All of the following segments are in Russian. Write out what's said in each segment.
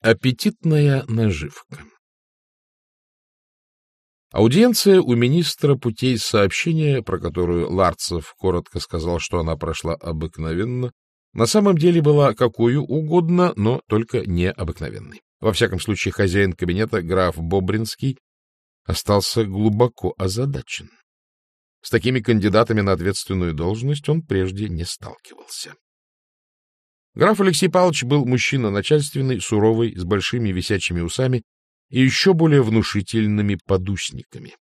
Аппетитная наживка Аудиенция у министра путей сообщения, про которую Ларцев коротко сказал, что она прошла обыкновенно, на самом деле была какую угодно, но только не обыкновенной. Во всяком случае, хозяин кабинета, граф Бобринский, остался глубоко озадачен. С такими кандидатами на ответственную должность он прежде не сталкивался. Граф Алексей Павлович был мужчина начальственный, суровый, с большими висячими усами и еще более внушительными подусниками.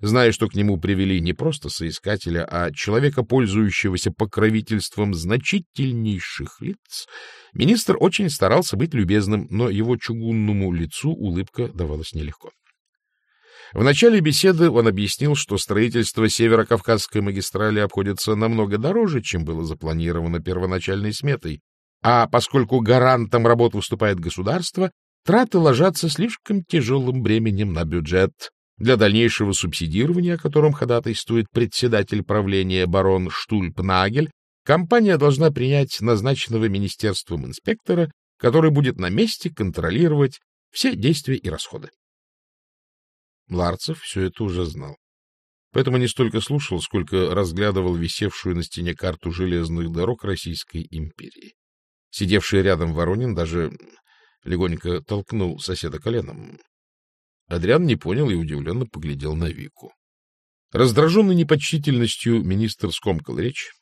Зная, что к нему привели не просто соискателя, а человека, пользующегося покровительством значительнейших лиц, министр очень старался быть любезным, но его чугунному лицу улыбка давалась нелегко. В начале беседы он объяснил, что строительство Северо-Кавказской магистрали обходится намного дороже, чем было запланировано первоначальной сметой, а поскольку гарантом работ выступает государство, траты ложатся слишком тяжелым бременем на бюджет. Для дальнейшего субсидирования, о котором ходатайствует председатель правления барон Штульпнагель, компания должна принять назначенного министерством инспектора, который будет на месте контролировать все действия и расходы. Ларцев все это уже знал. Поэтому не столько слушал, сколько разглядывал висевшую на стене карту железных дорог Российской империи. Сидевший рядом Воронин даже легонько толкнул соседа коленом. Адриан не понял и удивленно поглядел на Вику. Раздраженный непочтительностью министр скомкал речь,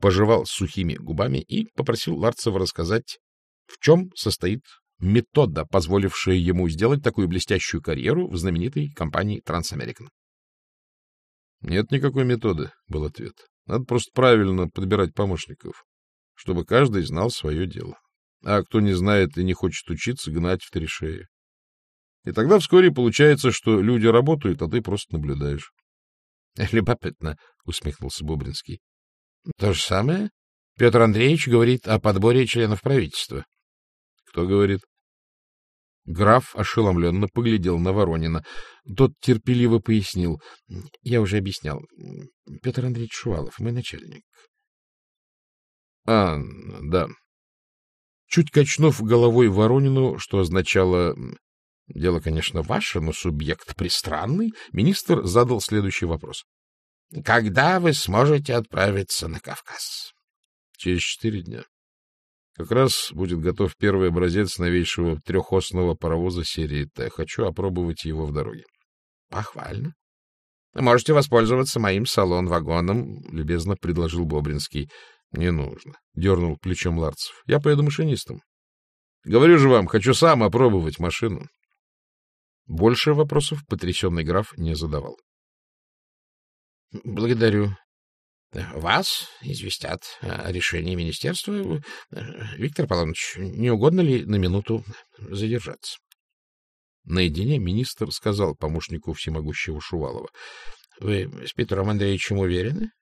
пожевал сухими губами и попросил Ларцева рассказать, в чем состоит метода, позволившая ему сделать такую блестящую карьеру в знаменитой компании Трансамерикан. — Нет никакой методы, — был ответ. — Надо просто правильно подбирать помощников, чтобы каждый знал свое дело. А кто не знает и не хочет учиться, гнать в три шеи. И тогда вскоре получается, что люди работают, а ты просто наблюдаешь. — Любопытно, — усмехнулся Бобринский. — То же самое Петр Андреевич говорит о подборе членов правительства. — Кто говорит? Граф ошеломленно поглядел на Воронина. Тот терпеливо пояснил. — Я уже объяснял. Петр Андреевич Шувалов, мой начальник. — А, да. Чуть качнув головой Воронину, что означало «дело, конечно, ваше, но субъект пристранный», министр задал следующий вопрос. — Когда вы сможете отправиться на Кавказ? — Через четыре дня. Как раз будет готов первый образец новейшего трехосного паровоза серии Т. Хочу опробовать его в дороге. — Похвально. — Можете воспользоваться моим салон-вагоном, — любезно предложил Бобринский. — Не нужно, — дернул плечом Ларцев. — Я поеду машинистом. — Говорю же вам, хочу сам опробовать машину. Больше вопросов потрясенный граф не задавал. — Благодарю, вас известят о решении министерства. Виктор Павлович, не угодно ли на минуту задержаться? Наедине министр сказал помощнику всемогущего Шувалова. — Вы с Петром Андреевичем уверены? —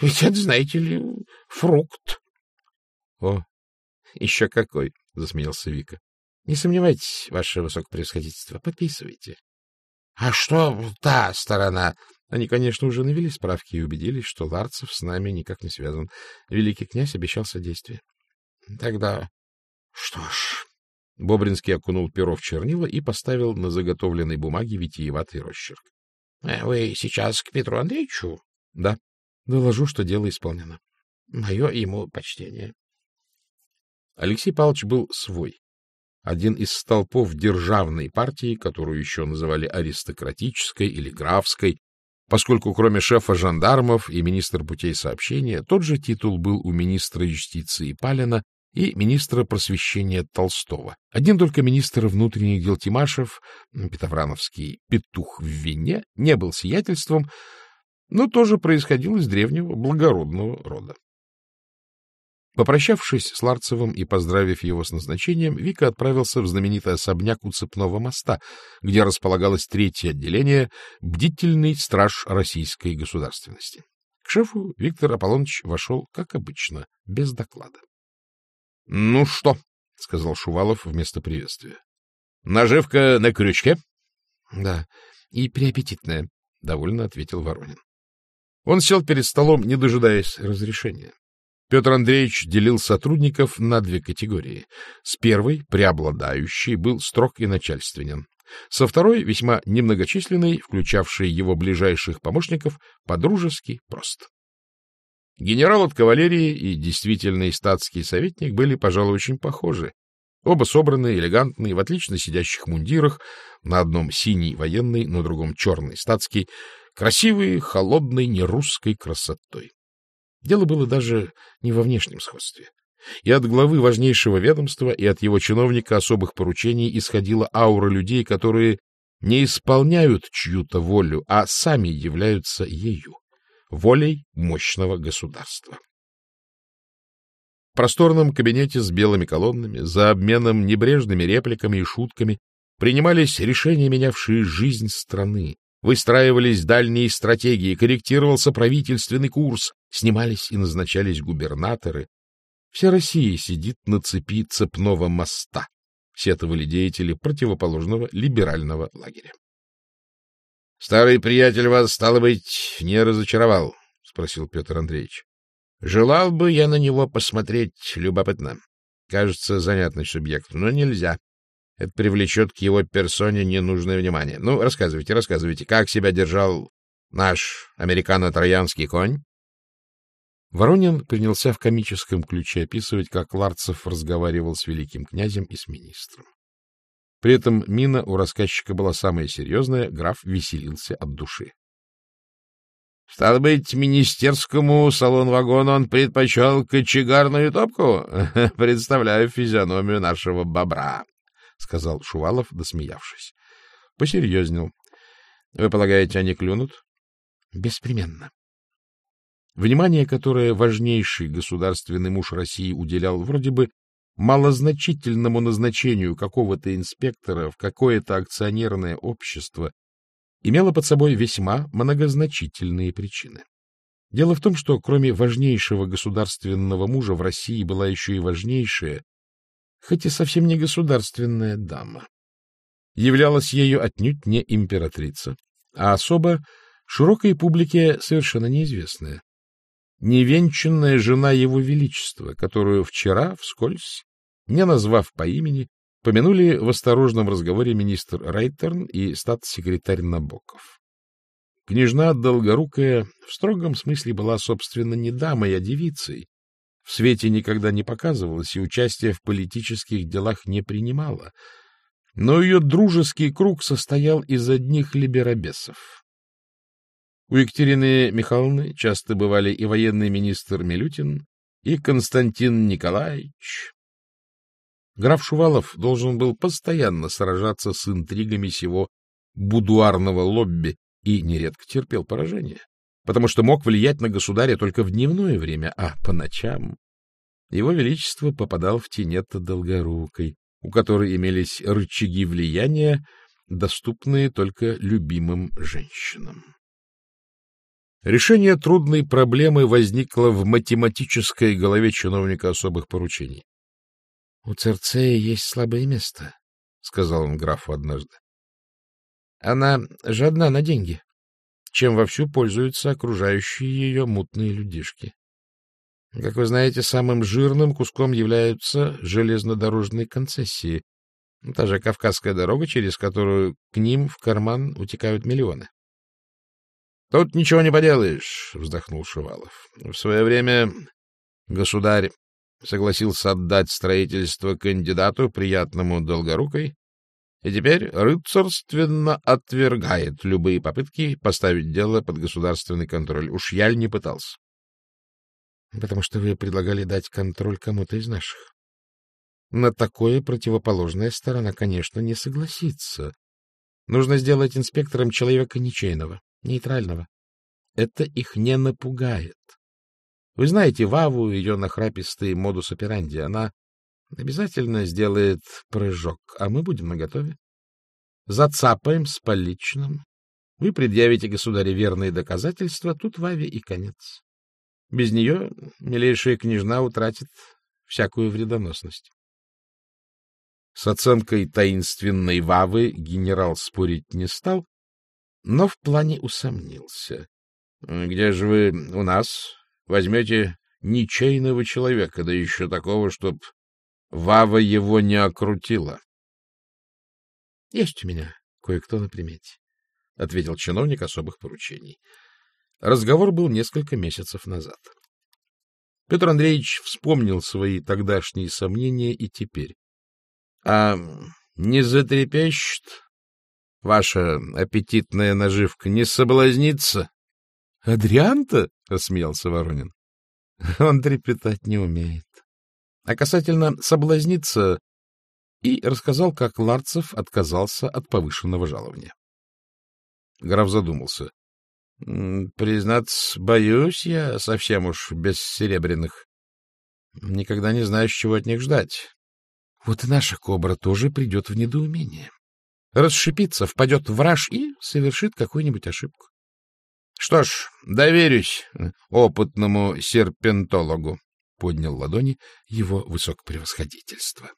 Ведь это, знаете ли, фрукт. — О, еще какой! — засмеялся Вика. — Не сомневайтесь, ваше высокопревосходительство, подписывайте. — А что та сторона? Они, конечно, уже навели справки и убедились, что Ларцев с нами никак не связан. Великий князь обещал содействие. — Тогда что ж... Бобринский окунул перо в чернила и поставил на заготовленной бумаге витиеватый росчерк. — Вы сейчас к Петру Андреевичу? — Да. Доложу, что дело исполнено. — Мое ему почтение. Алексей Павлович был свой. Один из столпов державной партии, которую еще называли аристократической или графской, поскольку кроме шефа жандармов и министра путей сообщения, тот же титул был у министра юстиции Палина и министра просвещения Толстого. Один только министр внутренних дел Тимашев, Петоврановский петух в вине, не был сиятельством, но тоже происходил из древнего благородного рода. Попрощавшись с Ларцевым и поздравив его с назначением, Вика отправился в знаменитый особняк у Цепного моста, где располагалось третье отделение «Бдительный страж российской государственности». К шефу Виктор Аполлоныч вошел, как обычно, без доклада. — Ну что? — сказал Шувалов вместо приветствия. — Наживка на крючке? — Да, и приаппетитная, — довольно ответил Воронин. Он сел перед столом, не дожидаясь разрешения. Петр Андреевич делил сотрудников на две категории. С первой, преобладающей, был строг и начальственен. Со второй, весьма немногочисленной, включавшей его ближайших помощников, подружески прост. Генерал от кавалерии и действительный статский советник были, пожалуй, очень похожи. Оба собранные, элегантные, в отлично сидящих мундирах, на одном синий военный, на другом черный статский, красивые, холодной, нерусской красотой. Дело было даже не во внешнем сходстве. И от главы важнейшего ведомства, и от его чиновника особых поручений исходила аура людей, которые не исполняют чью-то волю, а сами являются ею, волей мощного государства. В просторном кабинете с белыми колоннами, за обменом небрежными репликами и шутками, принимались решения, менявшие жизнь страны, выстраивались дальние стратегии, корректировался правительственный курс, снимались и назначались губернаторы, Вся Россия сидит на цепи цепного моста, сетовали деятели противоположного либерального лагеря. — Старый приятель вас, стало быть, не разочаровал? — спросил Петр Андреевич. — Желал бы я на него посмотреть любопытно. Кажется, занятный субъект, но нельзя. Это привлечет к его персоне ненужное внимание. Ну, рассказывайте, рассказывайте, как себя держал наш американо-троянский конь? Воронин принялся в комическом ключе описывать, как Ларцев разговаривал с великим князем и с министром. При этом мина у рассказчика была самая серьезная, граф веселился от души. — Стало быть, министерскому салон-вагону он предпочел кочегарную топку? Представляю физиономию нашего бобра, — сказал Шувалов, досмеявшись. Посерьезнел. — Вы полагаете, они клюнут? — Беспременно. Внимание, которое важнейший государственный муж России уделял вроде бы малозначительному назначению какого-то инспектора в какое-то акционерное общество, имело под собой весьма многозначительные причины. Дело в том, что кроме важнейшего государственного мужа в России была еще и важнейшая, хоть и совсем не государственная дама. Являлась ею отнюдь не императрица, а особо широкой публике совершенно неизвестная невенчанная жена его величества, которую вчера, вскользь, не назвав по имени, помянули в осторожном разговоре министр Рейтерн и статс-секретарь Набоков. Княжна Долгорукая в строгом смысле была, собственно, не дамой, а девицей. В свете никогда не показывалась и участия в политических делах не принимала. Но ее дружеский круг состоял из одних либеробесов. У Екатерины Михайловны часто бывали и военный министр Милютин, и Константин Николаевич. Граф Шувалов должен был постоянно сражаться с интригами сего будуарного лобби и нередко терпел поражение, потому что мог влиять на государя только в дневное время, а по ночам его величество попадал в тенета Долгорукой, у которой имелись рычаги влияния, доступные только любимым женщинам. Решение трудной проблемы возникло в математической голове чиновника особых поручений. — У Церцея есть слабое место, — сказал он графу однажды. — Она жадна на деньги, чем вовсю пользуются окружающие ее мутные людишки. Как вы знаете, самым жирным куском являются железнодорожные концессии, та же Кавказская дорога, через которую к ним в карман утекают миллионы. — Тут ничего не поделаешь, — вздохнул Шувалов. — В свое время государь согласился отдать строительство кандидату, приятному Долгорукой, и теперь рыцарственно отвергает любые попытки поставить дело под государственный контроль. Уж я не пытался. — Потому что вы предлагали дать контроль кому-то из наших. На такое противоположная сторона, конечно, не согласится. Нужно сделать инспектором человека ничейного нейтрального. Это их не напугает. Вы знаете Ваву, ее нахрапистый модус операнди. Она обязательно сделает прыжок, а мы будем наготове. Зацапаем с поличным. Вы предъявите государе верные доказательства, тут Ваве и конец. Без нее милейшая княжна утратит всякую вредоносность. С оценкой таинственной Вавы генерал спорить не стал, но в плане усомнился. — Где же вы у нас возьмете ничейного человека, да еще такого, чтоб Вава его не окрутила. — Есть у меня кое-кто на примете, — ответил чиновник особых поручений. Разговор был несколько месяцев назад. Петр Андреевич вспомнил свои тогдашние сомнения и теперь. — А не затрепещет ваша аппетитная наживка, не соблазнится? — Адрианта? — рассмеялся Воронин. — Он трепетать не умеет. А касательно соблазниться, и рассказал, как Ларцев отказался от повышенного жалования. Граф задумался. — Признаться, боюсь я совсем уж без серебряных. Никогда не знаешь, чего от них ждать. Вот и наша кобра тоже придет в недоумение. Расшипится, впадет в раж и совершит какую-нибудь ошибку. — Что ж, доверюсь опытному серпентологу, — поднял ладони его высокопревосходительство.